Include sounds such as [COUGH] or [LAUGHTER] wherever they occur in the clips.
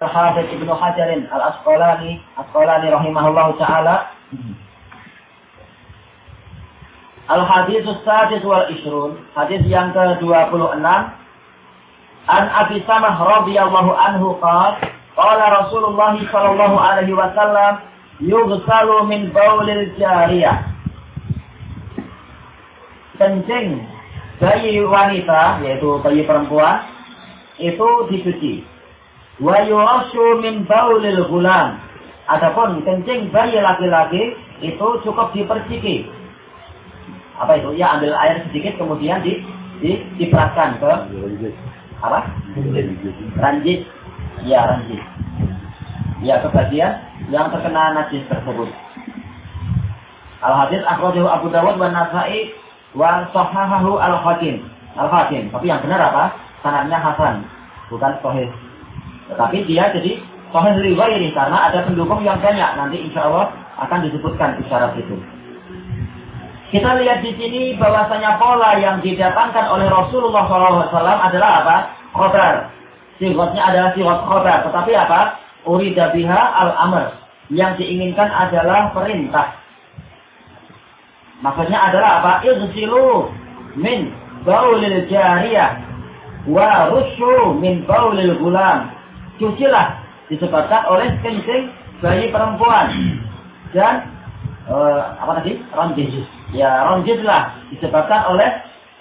Al-Hafidh Ibnu Hajarin Al-Asqalani Asqalani rahimahullah taala. Al-Hadis Sadis wal Ishrun Hadis yang ke-26 An Abi Samah radhiyallahu anhu qala qala Rasulullah sallallahu alaihi wasallam yughsalu min baulil jariyah. Kencing bayi wanita yaitu bayi perempuan itu dicuci Wa yurashu min baulil gulam. Adapun kencing bayi laki-laki itu cukup diperciki. Apa itu? Ya ambil air sedikit kemudian di, di diperaskan ke apa? Ranjit. Ya ranjit. Ya ke bagian yang terkena najis tersebut. Al hadis akhrajahu Abu Dawud wa Nasa'i wa sahahahu Al Hakim. Al Hakim. Tapi yang benar apa? Sanadnya Hasan, bukan sahih. Tetapi dia jadi sahih riwayat karena ada pendukung yang banyak. Nanti insya Allah akan disebutkan isyarat itu. Kita lihat di sini bahwasanya pola yang didatangkan oleh Rasulullah SAW adalah apa? Khobar. Sigotnya adalah sigot khobar. Tetapi apa? Urida biha al-amr. Yang diinginkan adalah perintah. Maksudnya adalah apa? Izzilu min baulil jariyah wa rushu min baulil gulam cucilah disebabkan oleh kencing bayi perempuan. Dan uh, apa tadi? Ronjis. Ya ronjislah disebabkan oleh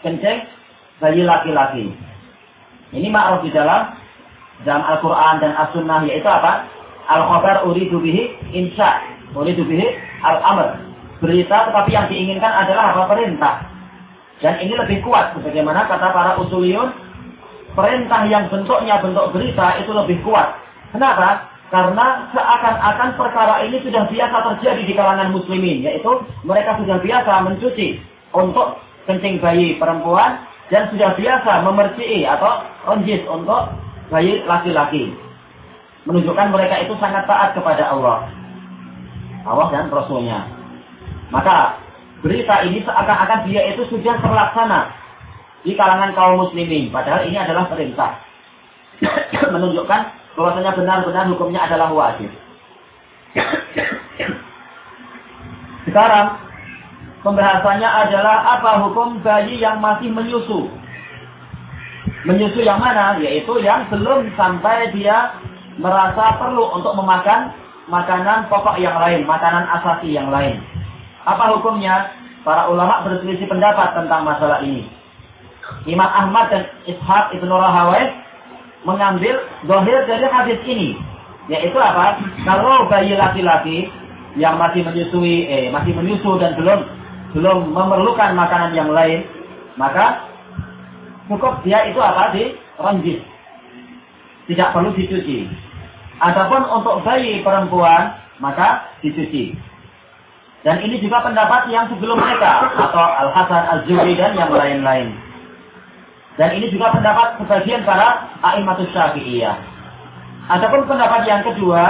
kencing bayi laki-laki. Ini ma'ruf di dalam dalam Al-Quran dan As-Sunnah yaitu apa? Al-khabar uridu bihi insya uridu bihi al-amr. Berita tetapi yang diinginkan adalah apa? Perintah. Dan ini lebih kuat sebagaimana kata para usuliyun perintah yang bentuknya bentuk berita itu lebih kuat. Kenapa? Karena seakan-akan perkara ini sudah biasa terjadi di kalangan muslimin, yaitu mereka sudah biasa mencuci untuk kencing bayi perempuan dan sudah biasa memercii atau onjis untuk bayi laki-laki. Menunjukkan mereka itu sangat taat kepada Allah. Allah dan Rasulnya. Maka berita ini seakan-akan dia itu sudah terlaksana di kalangan kaum muslimin. Padahal ini adalah perintah. [COUGHS] Menunjukkan bahwasanya benar-benar hukumnya adalah wajib. [COUGHS] Sekarang pembahasannya adalah apa hukum bayi yang masih menyusu. Menyusu yang mana? Yaitu yang belum sampai dia merasa perlu untuk memakan makanan pokok yang lain, makanan asasi yang lain. Apa hukumnya? Para ulama berselisih pendapat tentang masalah ini. Imam Ahmad dan Ishaq Ibnu Rahawai mengambil dohir dari hadis ini. Yaitu apa? Kalau bayi laki-laki yang masih menyusui, eh, masih menyusu dan belum belum memerlukan makanan yang lain, maka cukup dia itu apa? Di ronjis. Tidak perlu dicuci. Adapun untuk bayi perempuan, maka dicuci. Dan ini juga pendapat yang sebelum mereka atau Al Hasan Al Zuhri dan yang lain-lain. Dan ini juga pendapat sebagian para a'immatus syafi'iyah. Adapun pendapat yang kedua,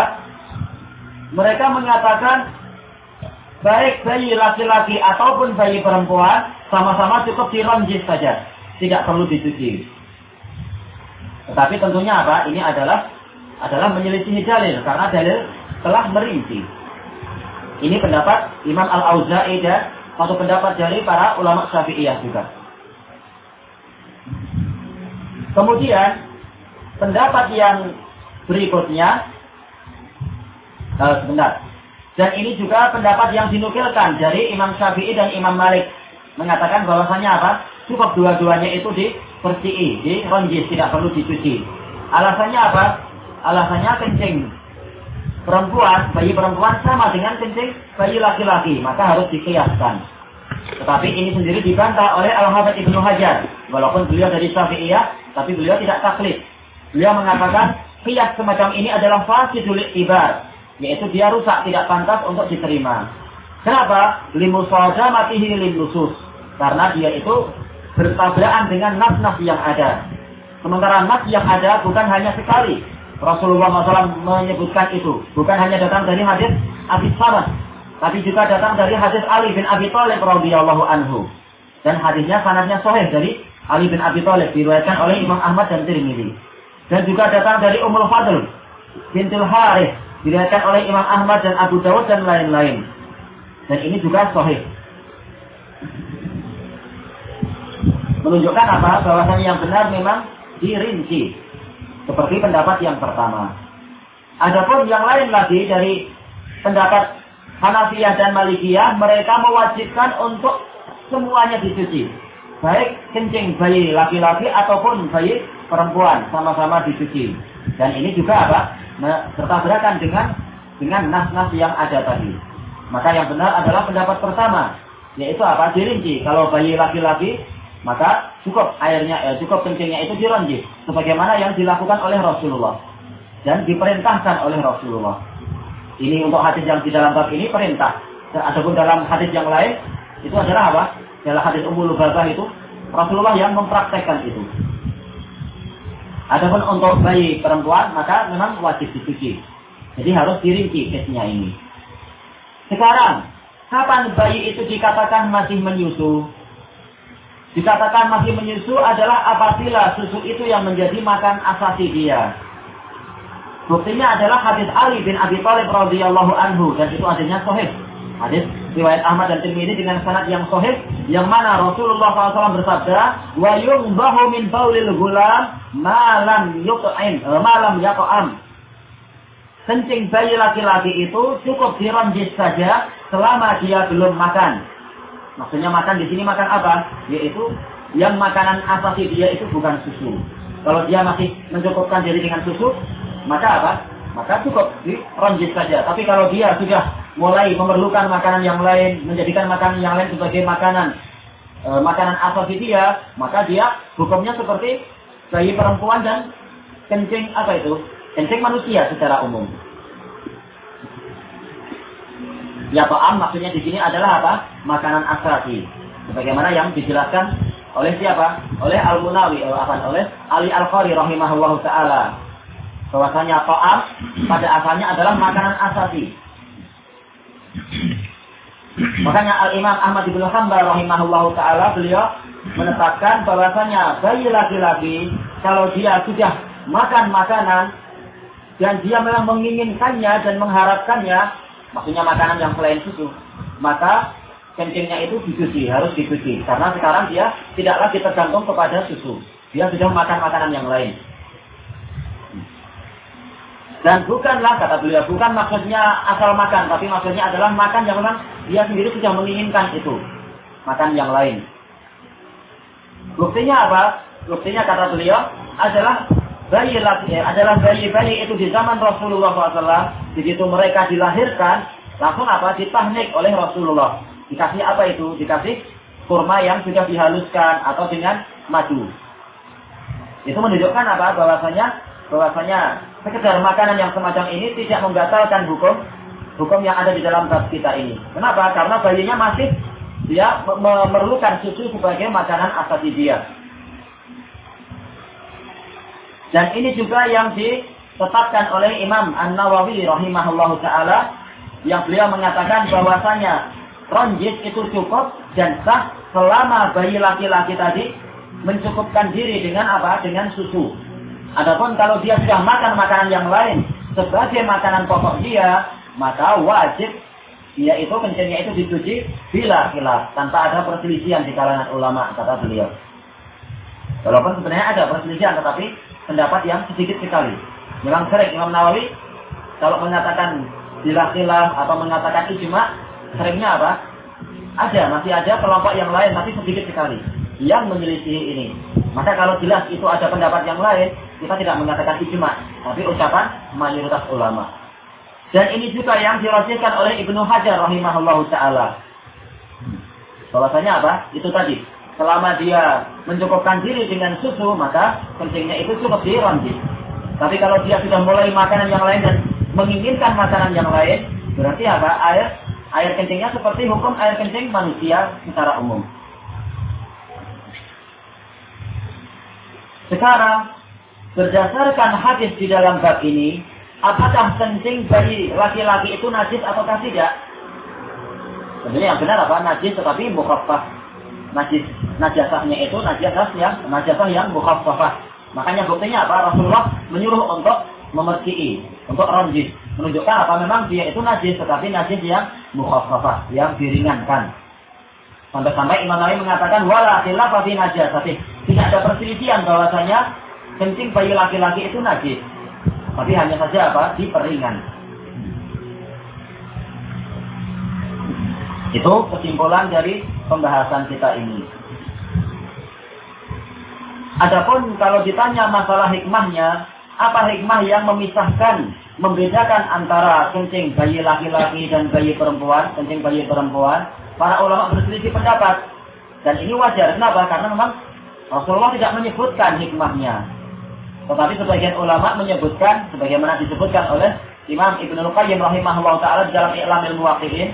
mereka mengatakan baik bayi laki-laki ataupun bayi perempuan sama-sama cukup dironjis saja, tidak perlu dicuci. Tetapi tentunya apa? Ini adalah adalah menyelisihi dalil karena dalil telah merinci. Ini pendapat Imam Al-Auza'i dan satu pendapat dari para ulama Syafi'iyah juga. Kemudian pendapat yang berikutnya uh, sebentar. Dan ini juga pendapat yang dinukilkan dari Imam Syafi'i dan Imam Malik mengatakan bahwasanya apa? Cukup dua-duanya itu dipercii, di ronjis, tidak perlu dicuci. Alasannya apa? Alasannya kencing perempuan, bayi perempuan sama dengan kencing bayi laki-laki, maka harus dikiaskan. Tetapi ini sendiri dibantah oleh Al-Hafidh Ibnu Hajar. Walaupun beliau dari Syafi'iyah, tapi beliau tidak taklid. Beliau mengatakan, kias semacam ini adalah fasidul ibar. Yaitu dia rusak, tidak pantas untuk diterima. Kenapa? Limusoda matihi limusus. Karena dia itu bertabrakan dengan nas-nas yang ada. Sementara nas yang ada bukan hanya sekali. Rasulullah SAW menyebutkan itu. Bukan hanya datang dari hadis Abi Samad. Tapi juga datang dari hadis Ali bin Abi Thalib radhiyallahu anhu. Dan hadisnya sanadnya sahih dari Ali bin Abi Thalib diriwayatkan oleh Imam Ahmad dan Tirmidzi. Dan juga datang dari Ummul Fadl bintul Harith diriwayatkan oleh Imam Ahmad dan Abu Dawud dan lain-lain. Dan ini juga sahih. Menunjukkan apa? Bahwasanya yang benar memang dirinci. Seperti pendapat yang pertama. Adapun yang lain lagi dari pendapat Hanafiyah dan Malikiyah, mereka mewajibkan untuk semuanya dicuci. Baik kencing bayi laki-laki ataupun bayi perempuan sama-sama dicuci. Dan ini juga apa? Bertabrakan dengan dengan nas-nas yang ada tadi. Maka yang benar adalah pendapat pertama, yaitu apa? Dirinci. Kalau bayi laki-laki, maka cukup airnya, ya, cukup kencingnya itu dironji. Sebagaimana yang dilakukan oleh Rasulullah. Dan diperintahkan oleh Rasulullah. Ini untuk hadis yang di dalam bab ini perintah. Dan adapun dalam hadis yang lain itu adalah apa? Dalam hadis Ummul Lubabah itu Rasulullah yang mempraktekkan itu. Adapun untuk bayi perempuan maka memang wajib dicuci. Jadi harus dirinci kesnya ini. Sekarang, kapan bayi itu dikatakan masih menyusu? Dikatakan masih menyusu adalah apabila susu itu yang menjadi makan asasi dia. Buktinya adalah hadis Ali bin Abi Thalib radhiyallahu anhu dan itu hadisnya sahih. Hadis riwayat Ahmad dan Tirmidzi dengan sanad yang sahih yang mana Rasulullah SAW bersabda, "Wa yumbahu min baulil gulam ma lam yut'im, eh, ma lam yaqam." Kencing bayi laki-laki itu cukup dironjis saja selama dia belum makan. Maksudnya makan di sini makan apa? Yaitu yang makanan asasi dia itu bukan susu. Kalau dia masih mencukupkan diri dengan susu, maka apa? Maka cukup dironjis saja. Tapi kalau dia sudah mulai memerlukan makanan yang lain, menjadikan makanan yang lain sebagai makanan e, makanan asal dia, maka dia hukumnya seperti bayi perempuan dan kencing apa itu? Kencing manusia secara umum. Ya ta'am maksudnya di sini adalah apa? Makanan asasi. Sebagaimana yang dijelaskan oleh siapa? Oleh Al-Munawi, oleh, oleh Ali Al-Qari rahimahullah taala bahwasanya ta'am pada asalnya adalah makanan asasi. Makanya Al-Imam Ahmad bin Hanbal rahimahullah taala beliau menetapkan bahwasanya bayi laki-laki kalau dia sudah makan makanan dan dia memang menginginkannya dan mengharapkannya, maksudnya makanan yang selain susu, maka kencingnya itu dicuci, harus dicuci. Karena sekarang dia tidak lagi tergantung kepada susu. Dia sudah makan makanan yang lain. Dan bukanlah kata beliau, bukan maksudnya asal makan, tapi maksudnya adalah makan yang memang dia sendiri sudah menginginkan itu. Makan yang lain. Buktinya apa? Buktinya kata beliau adalah bayi eh, adalah bayi-bayi itu di zaman Rasulullah SAW. Begitu mereka dilahirkan, langsung apa? Ditahnik oleh Rasulullah. Dikasih apa itu? Dikasih kurma yang sudah dihaluskan atau dengan madu. Itu menunjukkan apa? Bahwasanya bahwasanya sekedar makanan yang semacam ini tidak membatalkan hukum hukum yang ada di dalam bab kita ini. Kenapa? Karena bayinya masih dia memerlukan susu sebagai makanan asasi dia. Dan ini juga yang ditetapkan oleh Imam An-Nawawi rahimahullahu taala yang beliau mengatakan bahwasanya ronjis itu cukup dan sah selama bayi laki-laki tadi mencukupkan diri dengan apa? Dengan susu. Adapun kalau dia sudah makan makanan yang lain sebagai makanan pokok dia, maka wajib dia itu kencingnya itu dicuci bila khilaf tanpa ada perselisihan di kalangan ulama kata beliau. Walaupun sebenarnya ada perselisihan tetapi pendapat yang sedikit sekali. Memang sering Imam Nawawi kalau mengatakan bila khilaf atau mengatakan ijma seringnya apa? Ada, masih ada kelompok yang lain tapi sedikit sekali yang menyelisihi ini. Maka kalau jelas itu ada pendapat yang lain, kita tidak mengatakan ijma, tapi ucapan mayoritas ulama. Dan ini juga yang dirasikan oleh Ibnu Hajar rahimahullahu taala. Bahwasanya apa? Itu tadi. Selama dia mencukupkan diri dengan susu, maka kencingnya itu cukup dironji. Tapi kalau dia sudah mulai makanan yang lain dan menginginkan makanan yang lain, berarti apa? Air air kencingnya seperti hukum air kencing manusia secara umum. Sekarang Berdasarkan hadis di dalam bab ini, apakah kencing bagi laki-laki itu najis atau tidak? Sebenarnya yang benar apa? Najis tetapi mukhaffaf. Najis najasahnya itu najasah yang najasah yang mukhaffafah. Makanya buktinya apa? Rasulullah menyuruh untuk memerciki. untuk ronjis. Menunjukkan apa memang dia itu najis, tetapi najis yang mukhaffafah, yang diringankan. Sampai-sampai Imam Nawawi mengatakan wala khilaf fi. Tidak ada perselisihan bahwasanya kencing bayi laki-laki itu najis. Tapi hanya saja apa? Diperingan. Itu kesimpulan dari pembahasan kita ini. Adapun kalau ditanya masalah hikmahnya, apa hikmah yang memisahkan, membedakan antara kencing bayi laki-laki dan bayi perempuan, kencing bayi perempuan? Para ulama berselisih pendapat. Dan ini wajar. Kenapa? Karena memang Rasulullah tidak menyebutkan hikmahnya. Tetapi sebagian ulama menyebutkan, sebagaimana disebutkan oleh Imam Ibn Qayyim rahimahullah ta'ala di dalam I'lamil Muwaqirin,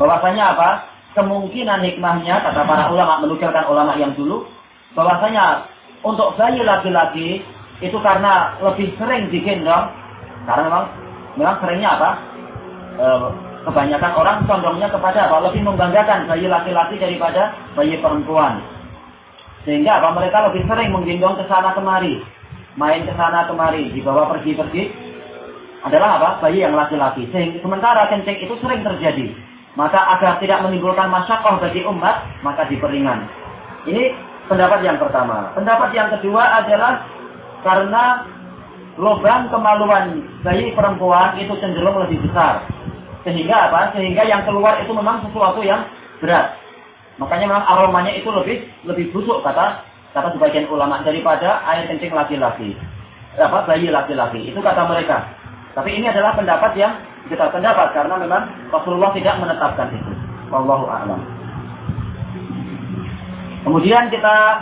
bahwasanya apa? Kemungkinan hikmahnya, kata para ulama, menukilkan ulama yang dulu, bahwasanya untuk bayi laki-laki itu karena lebih sering digendong karena memang memang seringnya apa? E, kebanyakan orang condongnya kepada apa? Lebih membanggakan bayi laki-laki daripada bayi perempuan sehingga apa mereka lebih sering menggendong ke sana kemari main ke sana kemari dibawa pergi-pergi adalah apa bayi yang laki-laki sementara kencing itu sering terjadi maka agar tidak menimbulkan masyarakat bagi umat maka diperingan ini Pendapat yang pertama. Pendapat yang kedua adalah karena lubang kemaluan bayi perempuan itu cenderung lebih besar. Sehingga apa? Sehingga yang keluar itu memang sesuatu yang berat. Makanya memang aromanya itu lebih lebih busuk kata kata sebagian ulama daripada air kencing laki-laki. Apa bayi laki-laki. Itu kata mereka. Tapi ini adalah pendapat yang kita pendapat karena memang Rasulullah tidak menetapkan itu. Wallahu a'lam. Kemudian kita,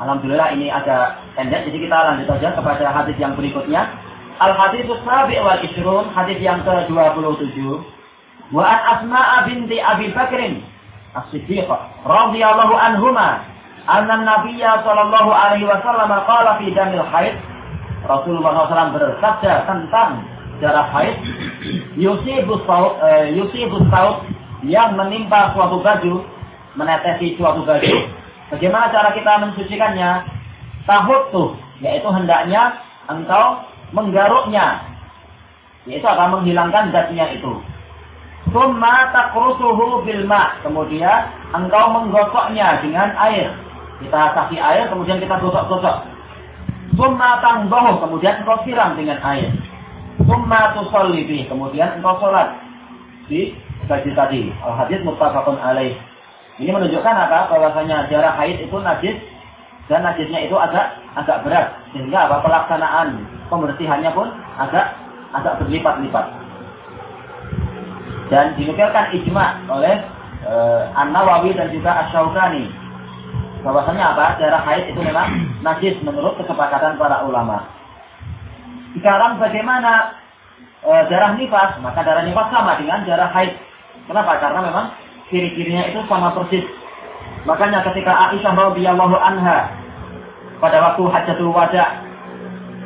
Alhamdulillah ini ada pendek, jadi kita lanjut saja kepada hadis yang berikutnya. Al hadis sabi wal isrun, hadis yang ke-27. Wa an Asma'a binti Abi Bakrin As-Siddiqah radhiyallahu anhuma anna Nabiyya sallallahu alaihi wasallam qala fi damil haid Rasulullah SAW bersabda tentang darah haid yusibu saut eh, yusibu saut yang menimpa suatu baju menetesi suatu baju Bagaimana cara kita mensucikannya? Tahut tuh, yaitu hendaknya engkau menggaruknya. Yaitu akan menghilangkan zatnya itu. Summa takrusuhu bilma. Kemudian engkau menggosoknya dengan air. Kita kasih air, kemudian kita gosok-gosok. Summa tangbahu, kemudian engkau siram dengan air. Summa tusallibi, kemudian engkau sholat. Di baju tadi. Al-hadis muttafaqun alaih. Ini menunjukkan apa? Bahwasanya darah haid itu najis dan najisnya itu agak agak berat sehingga apa pelaksanaan pembersihannya pun agak agak berlipat-lipat. Dan dinukilkan ijma oleh e, An-Nawawi dan juga Asy-Syaukani bahwasanya apa? Darah haid itu memang najis menurut kesepakatan para ulama. Sekarang bagaimana e, darah nifas? Maka darah nifas sama dengan darah haid. Kenapa? Karena memang ciri-cirinya itu sama persis. Makanya ketika Aisyah radhiyallahu anha pada waktu hajatul wada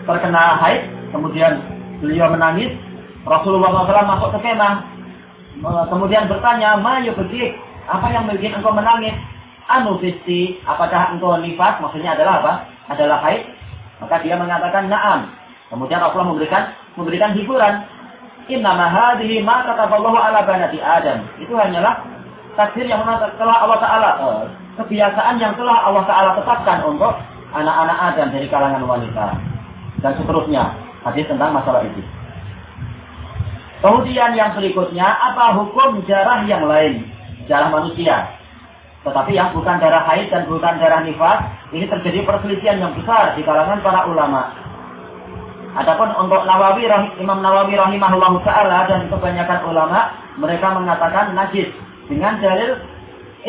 terkena haid, kemudian beliau menangis, Rasulullah SAW masuk ke kemah, kemudian bertanya, Ma begitu apa yang membuat engkau menangis? Anu fisti, apakah engkau nifas? Maksudnya adalah apa? Adalah haid? Maka dia mengatakan na'am. Kemudian Rasulullah memberikan memberikan hiburan. Inna hadhihi ma kataballahu ala banati Adam. Itu hanyalah takdir yang telah Allah Ta'ala uh, kebiasaan yang telah Allah Ta'ala tetapkan untuk anak-anak Adam dari kalangan wanita dan seterusnya hadis tentang masalah itu kemudian yang berikutnya apa hukum jarah yang lain jarah manusia tetapi yang bukan darah haid dan bukan darah nifas ini terjadi perselisihan yang besar di kalangan para ulama Adapun untuk Nawawi Imam Nawawi rahimahullah taala dan kebanyakan ulama mereka mengatakan najis dengan dalil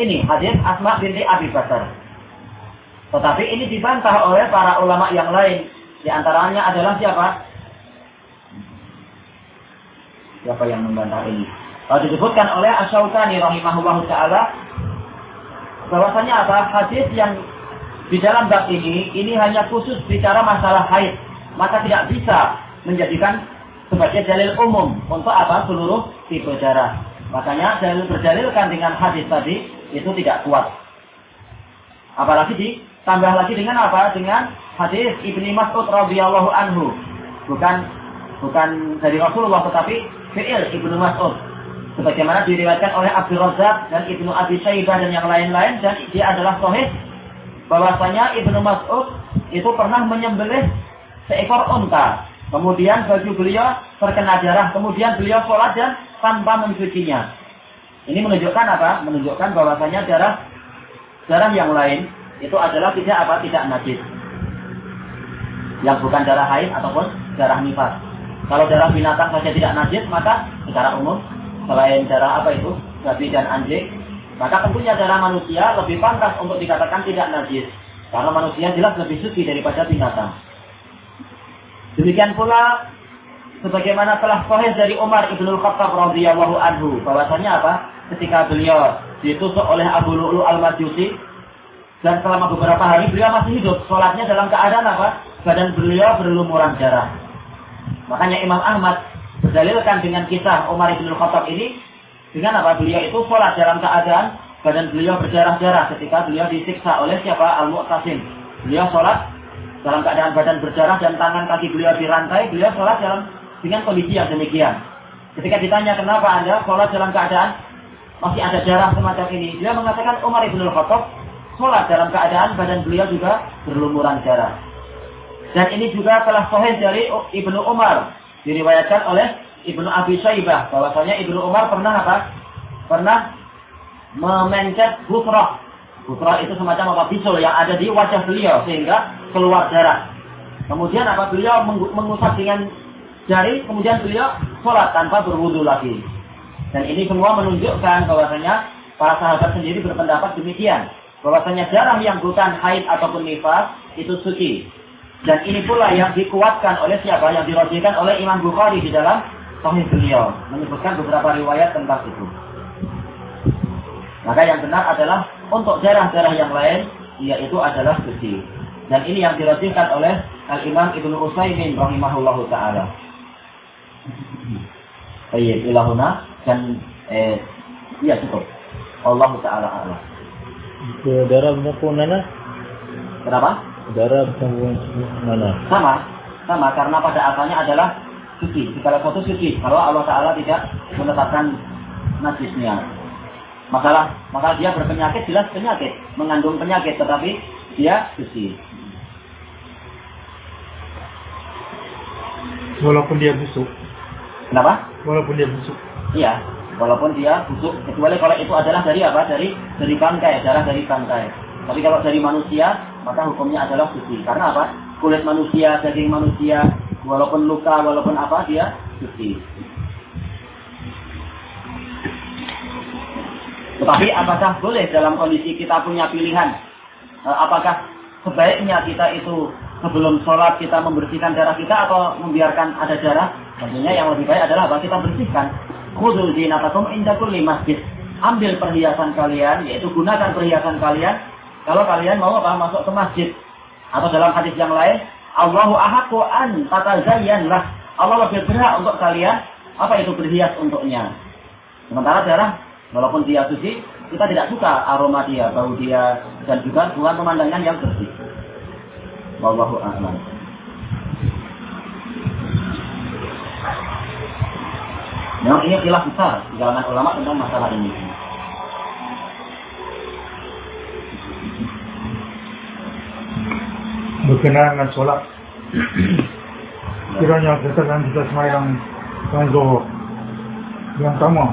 ini hadis Asma binti Abi Bakar. Tetapi ini dibantah oleh para ulama yang lain. Di antaranya adalah siapa? Siapa yang membantah ini? Kalau disebutkan oleh Asyaukani rahimahullah ta'ala bahwasanya apa? Hadis yang di dalam bab ini ini hanya khusus bicara masalah haid. Maka tidak bisa menjadikan sebagai dalil umum untuk apa? Seluruh tipe darah. Makanya dalil berdalilkan dengan hadis tadi itu tidak kuat. Apalagi ditambah lagi dengan apa? Dengan hadis Ibni Mas'ud radhiyallahu anhu. Bukan bukan dari Rasulullah tetapi fi'il Ibnu Mas'ud. Sebagaimana diriwayatkan oleh Abdul Razak dan Ibnu Abi Syaibah dan yang lain-lain dan dia adalah sahih bahwasanya Ibnu Mas'ud itu pernah menyembelih seekor unta. Kemudian baju beliau terkena darah, kemudian beliau sholat dan tanpa mencucinya. Ini menunjukkan apa? Menunjukkan bahwasanya darah darah yang lain itu adalah tidak apa? Tidak najis. Yang bukan darah haid ataupun darah nifas. Kalau darah binatang saja tidak najis, maka secara umum selain darah apa itu babi dan anjing, maka tentunya darah manusia lebih pantas untuk dikatakan tidak najis. Karena manusia jelas lebih suci daripada binatang. Demikian pula sebagaimana telah sahih dari Umar ibnu Khattab radhiyallahu anhu bahwasanya apa? Ketika beliau ditusuk oleh Abu Lu'lu al-Majusi dan selama beberapa hari beliau masih hidup, sholatnya dalam keadaan apa? Badan beliau berlumuran darah. Makanya Imam Ahmad berdalilkan dengan kisah Umar ibnu Khattab ini dengan apa? Beliau itu sholat dalam keadaan badan beliau berdarah-darah ketika beliau disiksa oleh siapa? Al-Mu'tasim. Beliau sholat dalam keadaan badan berdarah dan tangan kaki beliau dirantai, beliau sholat dalam dengan kondisi yang demikian. Ketika ditanya kenapa anda sholat dalam keadaan masih ada darah semacam ini, dia mengatakan Umar ibn Khattab sholat dalam keadaan badan beliau juga berlumuran darah. Dan ini juga telah sahih dari Ibnu Umar diriwayatkan oleh Ibnu Abi Syaibah bahwasanya Ibnu Umar pernah apa? Pernah memencet busrah. Busrah itu semacam apa bisul yang ada di wajah beliau sehingga keluar darah. Kemudian apa beliau mengusap dengan jari, kemudian beliau sholat tanpa berwudu lagi. Dan ini semua menunjukkan bahwasanya para sahabat sendiri berpendapat demikian. Bahwasanya darah yang bukan haid ataupun nifas itu suci. Dan ini pula yang dikuatkan oleh siapa? Yang dirosikan oleh Imam Bukhari di dalam Sahih beliau. Menyebutkan beberapa riwayat tentang itu. Maka yang benar adalah untuk darah-darah yang lain, yaitu adalah suci. Dan ini yang dirosikan oleh Al-Imam Ibnu Utsaimin rahimahullahu taala. Baik, ilahuna dan eh, iya cukup. Allah Ta'ala Allah. Maupun mana? Kenapa? Darah maupun mana? Sama, sama karena pada asalnya adalah suci. Segala sesuatu suci. Kalau Allah Ta'ala tidak menetapkan najisnya. Masalah, maka dia berpenyakit jelas penyakit, mengandung penyakit, tetapi dia suci. Walaupun dia busuk. Kenapa? Walaupun dia busuk. Iya, walaupun dia busuk, kecuali kalau itu adalah dari apa? Dari dari bangkai, darah dari bangkai. Tapi kalau dari manusia, maka hukumnya adalah suci. Karena apa? Kulit manusia, daging manusia, walaupun luka, walaupun apa, dia suci. Tetapi apakah boleh dalam kondisi kita punya pilihan? Eh, apakah sebaiknya kita itu sebelum sholat kita membersihkan darah kita atau membiarkan ada darah? Tentunya yang lebih baik adalah apa? Kita bersihkan. Khudul zinatakum inda kulli masjid. Ambil perhiasan kalian, yaitu gunakan perhiasan kalian kalau kalian mau apa? Masuk ke masjid. Atau dalam hadis yang lain, Allahu ahaku an lah. Allah lebih berhak untuk kalian apa itu berhias untuknya. Sementara darah, walaupun dia suci, kita tidak suka aroma dia, bau dia, dan juga bukan pemandangan yang bersih. Wallahu a'lam. Memang ini khilaf besar di kalangan ulama tentang masalah ini. Berkenaan dengan sholat, kiranya berdasarkan kita semayang dan zuhur. Yang pertama,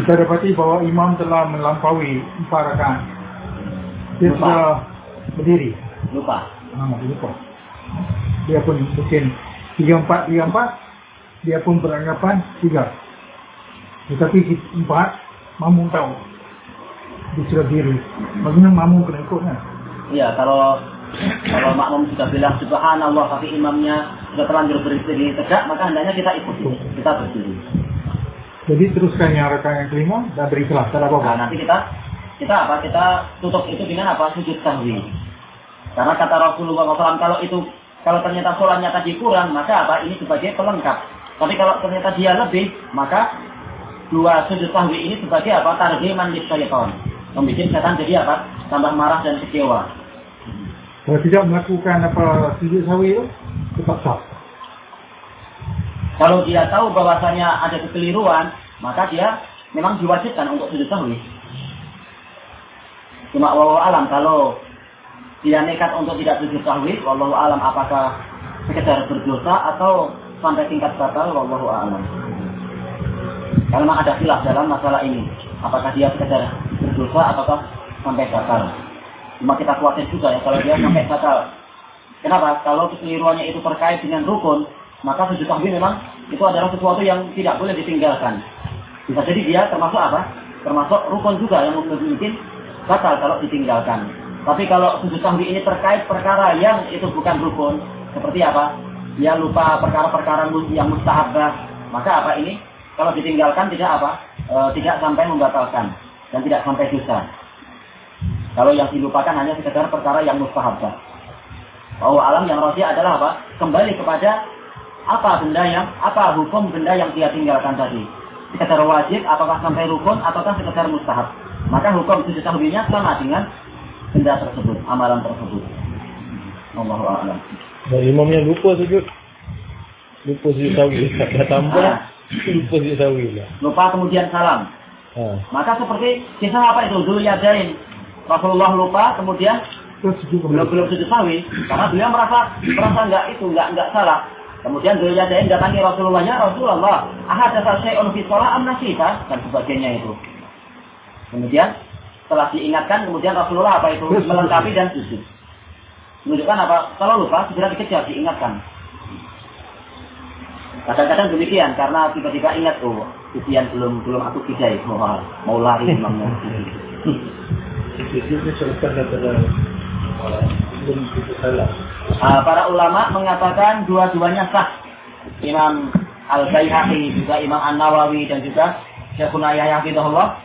kita dapati bahwa imam telah melampaui empat rakaat. Dia Lupa. sudah berdiri. Lupa. Ah, lupa. Dia pun mungkin tiga empat tiga empat dia pun beranggapan tiga. Tetapi empat, mamu tahu. Dia sudah diri. Bagaimana mamu kena ikutnya? Iya, kalau kalau makmum sudah bilang subhanallah tapi imamnya sudah terlanjur berdiri tegak, maka hendaknya kita ikuti. Kita berdiri. Jadi teruskan yang rakaat yang kelima dan berikhlas. Tak ada Nah, nanti kita kita apa? Kita tutup itu dengan apa? Sujud sahwi. Karena kata Rasulullah SAW kalau itu kalau ternyata sholatnya tadi kurang, maka apa? Ini sebagai pelengkap. Tapi kalau ternyata dia lebih, maka dua sujud sahwi ini sebagai apa? Targiman di syaitan. Membikin setan jadi apa? Tambah marah dan kecewa. Kalau tidak melakukan apa sujud sawi itu, tetap sah. Kalau dia tahu bahwasanya ada kekeliruan, maka dia memang diwajibkan untuk sujud sahwi. Cuma wallahu alam kalau dia nekat untuk tidak sujud sahwi, wallahu alam apakah sekedar berdosa atau sampai tingkat batal, wallahu alam. Karena ada khilaf dalam masalah ini. Apakah dia sekedar berdosa ataukah sampai batal. Cuma kita khawatir juga ya kalau dia sampai batal. Kenapa? Kalau kekeliruannya itu terkait dengan rukun, maka sujud sahwi memang itu adalah sesuatu yang tidak boleh ditinggalkan. Bisa jadi dia termasuk apa? Termasuk rukun juga yang mungkin batal kalau ditinggalkan. Tapi kalau sujud sahwi ini terkait perkara yang itu bukan rukun, seperti apa? Dia lupa perkara-perkara yang mustahabah, maka apa ini? Kalau ditinggalkan tidak apa? E, tidak sampai membatalkan dan tidak sampai dosa. Kalau yang dilupakan hanya sekedar perkara yang mustahabah. Bahwa alam yang rosi adalah apa? Kembali kepada apa benda yang apa hukum benda yang dia tinggalkan tadi. Sekedar wajib apakah sampai rukun ataukah sekedar mustahab. Maka hukum sujud sahwinya sama dengan benda tersebut amalan tersebut. Allahu a'lam. Dan imamnya lupa sujud. Lupa sujud sahwi. Dah tambah Ah. lupa sujud sahwi lupa kemudian salam. Ha. maka seperti kisah apa itu? Dulu yadain Rasulullah lupa kemudian belum belum sujud sahwi karena beliau merasa merasa enggak itu enggak enggak salah. Kemudian beliau yadain datangi Rasulullahnya Rasulullah ahad dasar syai'un fi nasita? Dan sebagainya itu. Kemudian setelah diingatkan kemudian Rasulullah apa itu? Melengkapi dan sujud. Menunjukkan apa? Kalau lupa segera dikejar diingatkan. Kadang-kadang demikian karena tiba-tiba ingat oh ujian belum belum aku kidai mau mau lari imamnya uh, para ulama mengatakan dua-duanya sah. Imam Al-Baihaqi, juga Imam An-Nawawi dan juga Syekhuna Yahya Hafidhullah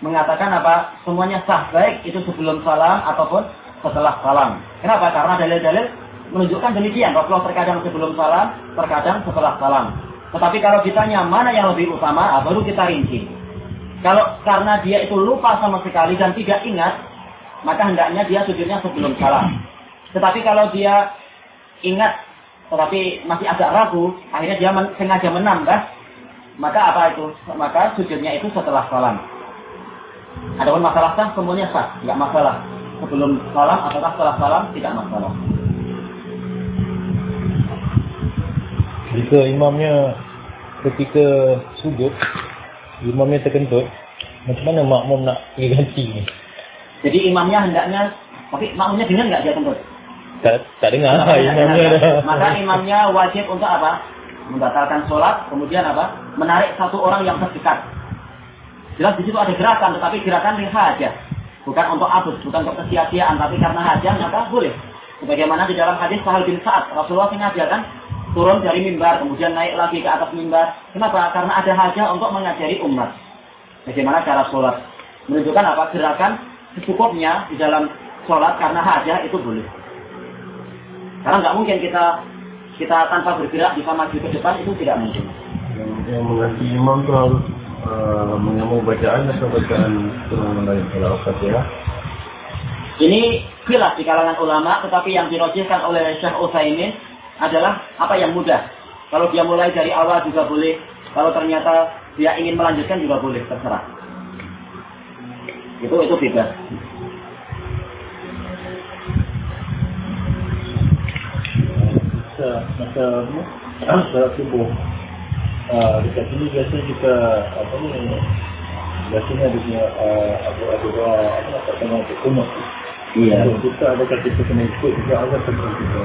mengatakan apa? Semuanya sah, baik itu sebelum salam ataupun setelah salam. Kenapa? Karena dalil-dalil menunjukkan demikian. Rasulullah terkadang sebelum salam, terkadang setelah salam. Tetapi kalau ditanya mana yang lebih utama, ah, baru kita rinci. Kalau karena dia itu lupa sama sekali dan tidak ingat, maka hendaknya dia sujudnya sebelum salam. Tetapi kalau dia ingat, tetapi masih agak ragu, akhirnya dia men sengaja menambah, maka apa itu? Maka sujudnya itu setelah salam. Adapun masalah sah, semuanya sah, nggak masalah. Sebelum salam atau setelah salam tidak masalah. jika imamnya ketika sujud imamnya terkentut macam mana makmum nak pergi ganti ni Jadi imamnya hendaknya, tapi makmumnya dengar nggak dia kentut? tak, tak dengar lah imamnya dah Maka imamnya wajib untuk apa? Membatalkan sholat, kemudian apa? Menarik satu orang yang terdekat. Jelas di situ ada gerakan, tetapi gerakan yang hajat. Bukan untuk abus, bukan untuk kesia-siaan, tapi karena hajat maka boleh. Sebagaimana di dalam hadis Sahal bin Sa'ad, Rasulullah sengaja kan turun dari mimbar, kemudian naik lagi ke atas mimbar. Kenapa? Karena ada hajat untuk mengajari umat. Bagaimana cara sholat. Menunjukkan apa? Gerakan secukupnya di dalam sholat karena hajat itu boleh. Karena nggak mungkin kita kita tanpa bergerak bisa maju ke depan itu tidak mungkin. yang, yang mengganti imam tu harus uh, menyambung bacaan atau bacaan turun dari kalau fatihah Ini khilaf di kalangan ulama, tetapi yang dirojihkan oleh Syekh Utsaimin adalah apa yang mudah. Kalau dia mulai dari awal juga boleh. Kalau ternyata dia ingin melanjutkan juga boleh, terserah. Itu itu bebas. masa masa subuh uh, dekat sini biasa kita apa ni biasanya ada punya uh, ada ada doa apa nak kata nama tu Iya. Kita ada kata kita kena ikut juga tentang kita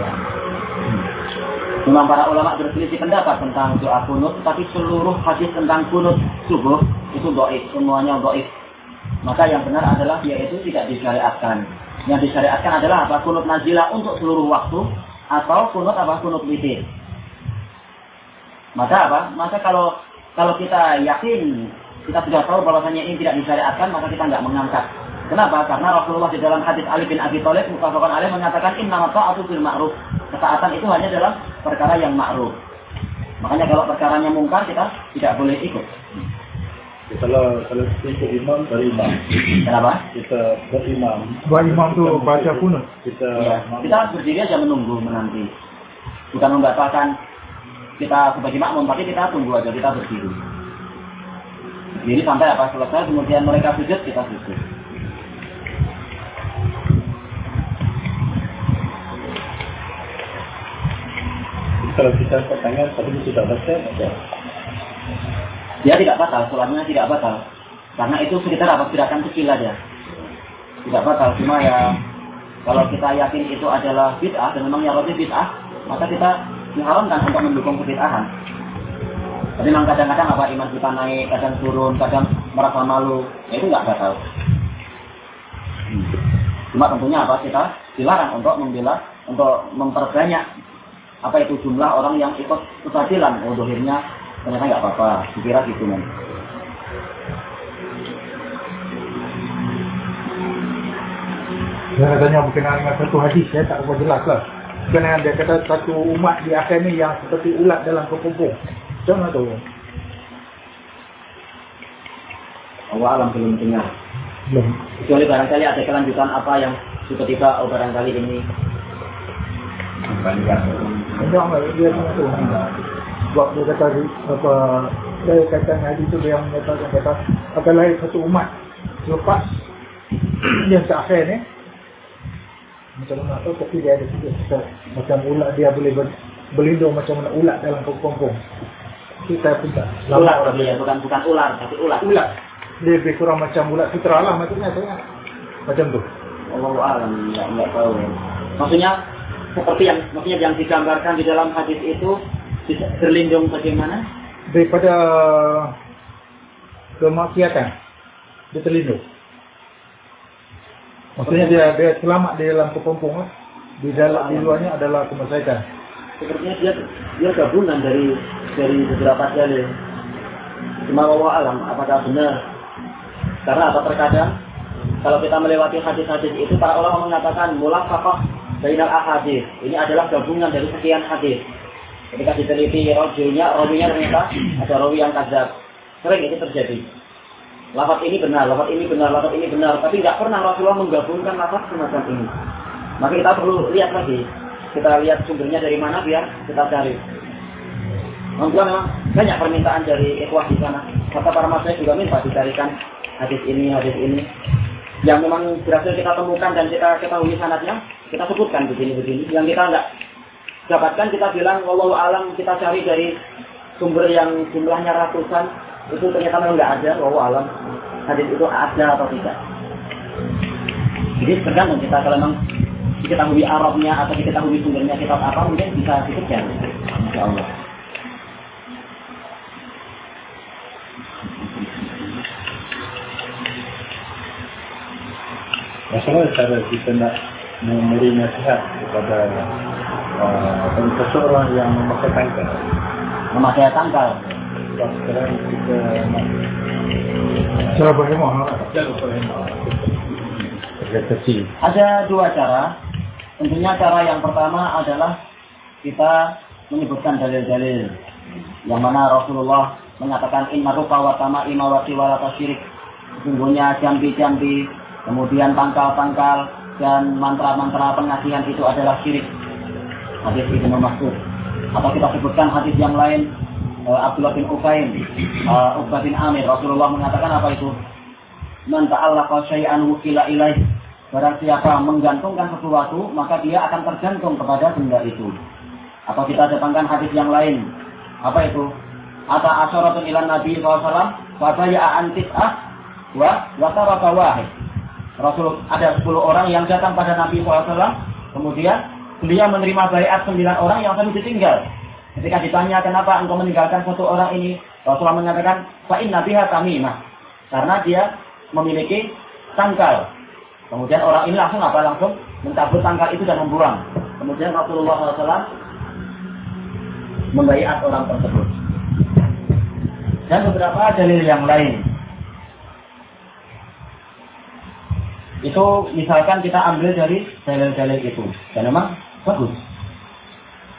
Memang para ulama berselisih pendapat tentang doa kunut, tetapi seluruh hadis tentang kunut subuh itu doif, semuanya doif. Maka yang benar adalah yaitu tidak disyariatkan. Yang disyariatkan adalah apa? Kunut nazilah untuk seluruh waktu atau kunut apa? Kunut witir. Maka apa? Maka kalau kalau kita yakin kita sudah tahu bahwasanya ini tidak disyariatkan, maka kita nggak mengangkat. Kenapa? Karena Rasulullah di dalam hadis Ali bin Abi Thalib mutafaqan alaih mengatakan inna ta'atu fil ma'ruf. Ketaatan itu hanya dalam perkara yang ma'ruf. Makanya kalau perkaranya mungkar kita tidak boleh ikut. kalau kalau kita ikut imam dari imam Kenapa? kita berimam Buat imam tu kita baca kunut. kita Ya, kita berdiri aja menunggu menanti. Bukan membatalkan kita sebagai makmum, tapi kita tunggu aja, kita berdiri. Ini sampai apa selesai, kemudian mereka sujud, kita sujud. Kalau kita tangan tapi tidak baca, baca. Dia tidak batal, sholatnya tidak batal. Karena itu sekitar apa gerakan kecil aja. Tidak batal, cuma ya kalau kita yakin itu adalah bid'ah dan memang yang bid'ah, maka kita diharamkan untuk mendukung kebid'ahan. Tapi memang kadang-kadang apa iman kita naik, kadang turun, kadang merasa malu, ya itu nggak batal. Hmm. Cuma tentunya apa kita dilarang untuk membela, untuk memperbanyak apa itu jumlah orang yang ikut kesadilan. Oh, dohirnya ternyata nggak apa-apa. Dikira gitu kan. Dia katanya berkenaan dengan satu hadis, saya tak apa jelas lah. Kerana dia kata satu umat di akhir ni yang seperti ulat dalam kepompong. Macam mana tu? Allah alam belum dengar. Belum. Kecuali barangkali ada kelanjutan apa yang tiba-tiba oh barangkali ini Dia tengok tu? Sebab dia kata apa dia kata hadis tu dia menyatakan kata akan lahir satu umat selepas yang terakhir ni macam mana tu tapi dia ada sikit sikit macam ulat dia boleh ber, berlindung macam mana ulat dalam kepompong kita pun tak ular orang ya, bukan bukan ular tapi ular. ulat dia lebih kurang macam ulat sutra lah maksudnya saya macam tu Allah alam nggak tahu. Maksudnya seperti yang maksudnya yang digambarkan di dalam hadis itu bisa berlindung bagaimana? daripada kemaksiatan dia terlindung maksudnya dia dia selamat di dalam kepompong di dalam di luarnya adalah kemaksiatan Sepertinya dia dia gabungan dari dari beberapa dalil. Cuma Allah alam apakah benar? Karena apa terkadang kalau kita melewati hadis-hadis itu para ulama mengatakan mulafaqah bainal ahadis. Ini adalah gabungan dari sekian hadis. Ketika diteliti rojunya, rojunya ternyata ada rawi yang kadzab. Sering itu terjadi. Lafaz ini benar, lafaz ini benar, lafaz ini benar, tapi nggak pernah Rasulullah menggabungkan lafaz semacam ini. Maka kita perlu lihat lagi. Kita lihat sumbernya dari mana biar kita cari. Mungkin memang banyak permintaan dari ikhwah di sana. Kata para masyarakat juga minta dicarikan hadis ini, hadis ini. Yang memang berhasil kita temukan dan kita ketahui sanatnya, kita sebutkan begini-begini. Yang kita enggak dapatkan, kita bilang, wallahu alam, kita cari dari sumber yang jumlahnya ratusan, itu ternyata memang enggak ada, wallahu alam. Hadis itu ada atau tidak. Jadi tergantung kita kalau memang diketahui Arabnya atau diketahui sumbernya kitab apa, mungkin bisa dikejar. Insya. Masalah cara kita nak memberi nasihat kepada uh, seseorang yang memakai tangkal. Memakai tangkal. Sebab sekarang kita nak cara berhemah. Kerja kecil. Ada dua cara. Tentunya cara yang pertama adalah kita menyebutkan dalil-dalil yang mana Rasulullah mengatakan inna ruqa wa tama imawati wa syirik. Sesungguhnya jambi-jambi, kemudian tangkal-tangkal dan mantra-mantra pengasihan itu adalah syirik. Hadis Ibnu Mas'ud. Atau kita sebutkan hadis yang lain uh, Abdullah bin Ufaim, uh, Uqbah bin Amir. Rasulullah mengatakan apa itu? Man ta'allaqa syai'an wukila ilaih. Barang siapa menggantungkan sesuatu, maka dia akan tergantung kepada benda itu. Atau kita datangkan hadis yang lain. Apa itu? Ata asyaratun ilan Nabi SAW, Fabaya antis'ah, wa wataraka wahid. Rasul ada 10 orang yang datang pada Nabi SAW, kemudian beliau menerima bayat 9 orang yang kami ditinggal. Ketika ditanya kenapa engkau meninggalkan satu orang ini, Rasulullah mengatakan, Fa'in nabiha tamimah. Karena dia memiliki tangkal. Kemudian orang ini langsung apa? Langsung mencabut tangkal itu dan membuang. Kemudian Rasulullah SAW membaiat orang tersebut. Dan beberapa dalil yang lain. Itu misalkan kita ambil dari dalil-dalil itu. Dan memang bagus.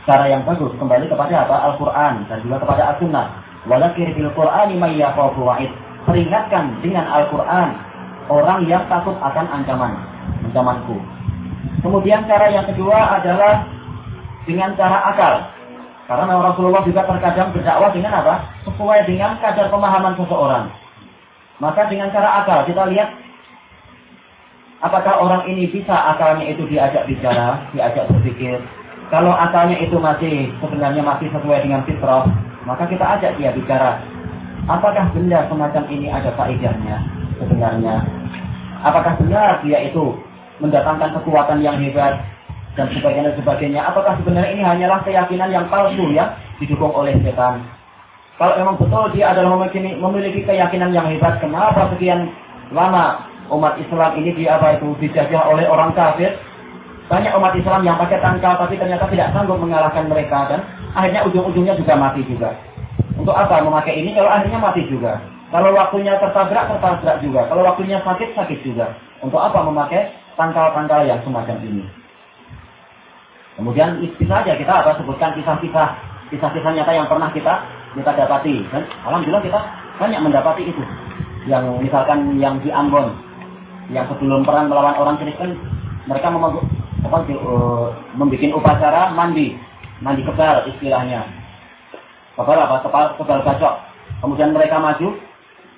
Cara yang bagus kembali kepada apa? Al-Quran dan juga kepada Al-Sunnah. Walakir bil Qur'ani mayyafafu wa'id. Peringatkan dengan Al-Quran orang yang takut akan ancaman. Ancamanku. Kemudian cara yang kedua adalah dengan cara akal. Karena Rasulullah juga terkadang berdakwah dengan apa? Sesuai dengan kadar pemahaman seseorang. Maka dengan cara akal kita lihat apakah orang ini bisa akalnya itu diajak bicara, diajak berpikir. Kalau akalnya itu masih sebenarnya masih sesuai dengan fitrah, maka kita ajak dia bicara. Apakah benda semacam ini ada faedahnya sebenarnya? Apakah benar dia itu mendatangkan kekuatan yang hebat dan sebagainya sebagainya. Apakah sebenarnya ini hanyalah keyakinan yang palsu ya didukung oleh setan? Kalau memang betul dia adalah memiliki, memiliki keyakinan yang hebat, kenapa sekian lama umat Islam ini di apa itu dijajah oleh orang kafir? Banyak umat Islam yang pakai tangkal tapi ternyata tidak sanggup mengalahkan mereka dan akhirnya ujung-ujungnya juga mati juga. Untuk apa memakai ini kalau akhirnya mati juga? Kalau waktunya tertabrak, tertabrak juga. Kalau waktunya sakit, sakit juga. Untuk apa memakai tangkal-tangkal yang semacam ini? Kemudian bisa saja kita apa sebutkan kisah-kisah kisah-kisah nyata yang pernah kita kita dapati dan alhamdulillah kita banyak mendapati itu. Yang misalkan yang di Ambon yang sebelum perang melawan orang Kristen mereka memang apa uh, membuat upacara mandi. Mandi kebal istilahnya. Kebal apa? Kebal kebal bacok kemudian mereka maju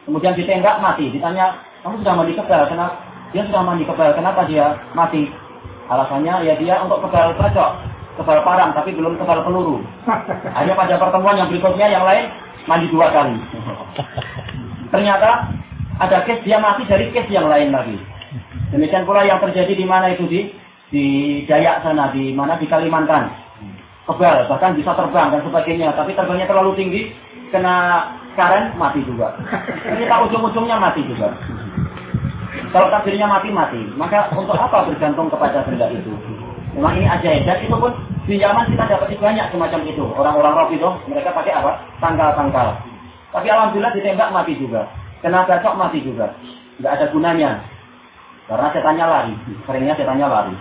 kemudian ditembak mati. Ditanya kamu sudah mandi kebal? Kenapa dia sudah mandi kebal. Kenapa dia mati? Alasannya ya dia untuk kebal bacok, kebal parang, tapi belum kebal peluru. Hanya pada pertemuan yang berikutnya yang lain mandi dua kali. [LAUGHS] Ternyata ada case dia mati dari case yang lain lagi. Demikian pula yang terjadi di mana itu di di Dayak sana, di mana di Kalimantan. Kebal, bahkan bisa terbang dan sebagainya. Tapi terbangnya terlalu tinggi, kena karen mati juga. Tak ujung-ujungnya mati juga. Kalau takdirnya mati mati, maka untuk apa bergantung kepada benda itu? Memang ini ajaib dan itu pun di zaman kita dapat banyak semacam itu. Orang-orang itu mereka pakai apa? Tangkal-tangkal. Tapi alhamdulillah ditembak mati juga. Kena bacok mati juga. Tidak ada gunanya. Karena setannya lari. Seringnya setannya lari.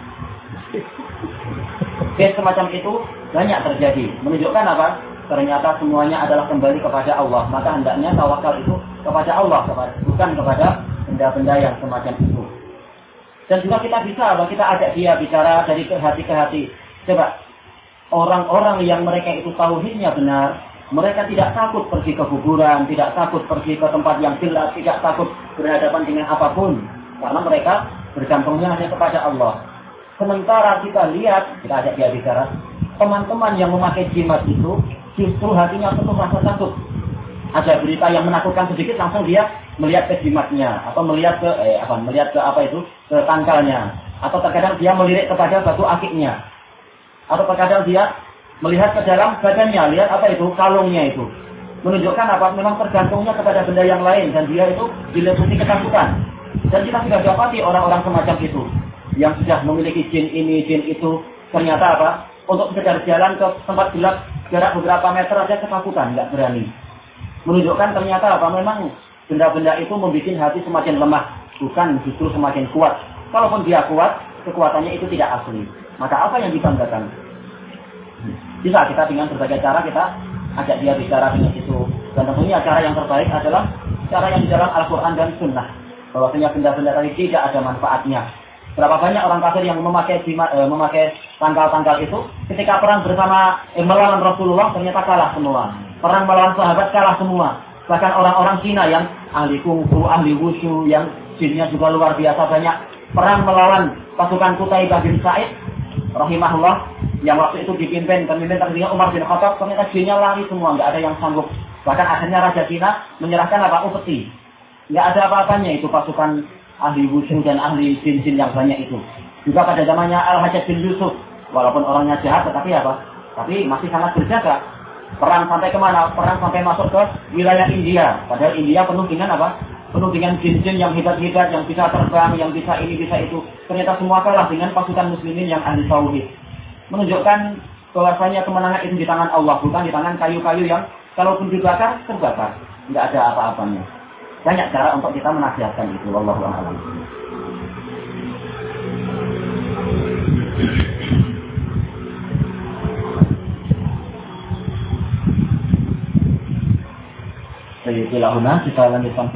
Oke, semacam itu banyak terjadi. Menunjukkan apa? Ternyata semuanya adalah kembali kepada Allah. Maka hendaknya tawakal itu kepada Allah, bukan kepada benda-benda yang semacam itu. Dan juga kita bisa, bahwa kita ajak dia bicara dari ke hati ke hati. Coba, orang-orang yang mereka itu tauhidnya benar, mereka tidak takut pergi ke kuburan, tidak takut pergi ke tempat yang gelap, tidak takut berhadapan dengan apa pun. Karena mereka bergantungnya hanya kepada Allah. Sementara kita lihat, kita ajak dia bicara, teman-teman yang memakai jimat itu justru hatinya penuh rasa takut ada berita yang menakutkan sedikit langsung dia melihat ke jimatnya atau melihat ke eh, apa melihat ke apa itu ke tangkalnya atau terkadang dia melirik kepada batu akiknya atau terkadang dia melihat ke dalam badannya lihat apa itu? Kalungnya itu. Menunjukkan apa? Memang tergantungnya kepada benda yang lain dan dia itu diliputi ketakutan. Dan kita sudah dapati orang-orang semacam itu. Yang sudah memiliki jin ini jin itu ternyata apa? Untuk sekedar jalan ke tempat gelap jarak beberapa meter aja ketakutan nggak berani. Menunjukkan ternyata apa? Memang benda-benda itu membuat hati semakin lemah, bukan justru semakin kuat. Kalaupun dia kuat, kekuatannya itu tidak asli. Maka apa yang dibanggakan? Bisa kita dengan berbagai cara kita ajak dia bicara dengan itu. Dan tentunya cara yang terbaik adalah cara yang di dalam Al-Quran dan Sunnah. Bahwasanya benda-benda tadi tidak ada manfaatnya. Berapa banyak orang kafir yang memakai eh, memakai tangkal-tangkal itu ketika perang bersama eh, melawan Rasulullah ternyata kalah semua. Perang melawan sahabat kalah semua. Bahkan orang-orang Cina yang ahli kungfu, ahli wushu, yang jinnya juga luar biasa banyak. Perang melawan pasukan Kutaibah bin Said, rahimahullah, yang waktu itu dipimpin pemimpin tertinggi Umar bin Khattab, ternyata jinnya lari semua, nggak ada yang sanggup. Bahkan akhirnya Raja Cina menyerahkan apa upeti. Nggak ada apa-apanya itu pasukan ahli wushu dan ahli jin-jin yang banyak itu. Juga pada zamannya Al-Hajjaj bin Yusuf, walaupun orangnya jahat, tetapi apa? Tapi masih sangat berjaga Perang sampai ke mana? Perang sampai masuk ke wilayah India. Padahal India penuh dengan apa? Penuh dengan jin-jin yang hebat-hebat, yang bisa terbang, yang bisa ini, bisa itu. Ternyata semua kalah dengan pasukan muslimin yang ahli tauhid. Menunjukkan bahwasanya kemenangan itu di tangan Allah, bukan di tangan kayu-kayu yang kalaupun dibakar, terbakar. Tidak ada apa-apanya. Banyak cara untuk kita menasihatkan itu. Wallahu a'lam. Ahuna kita lanjutkan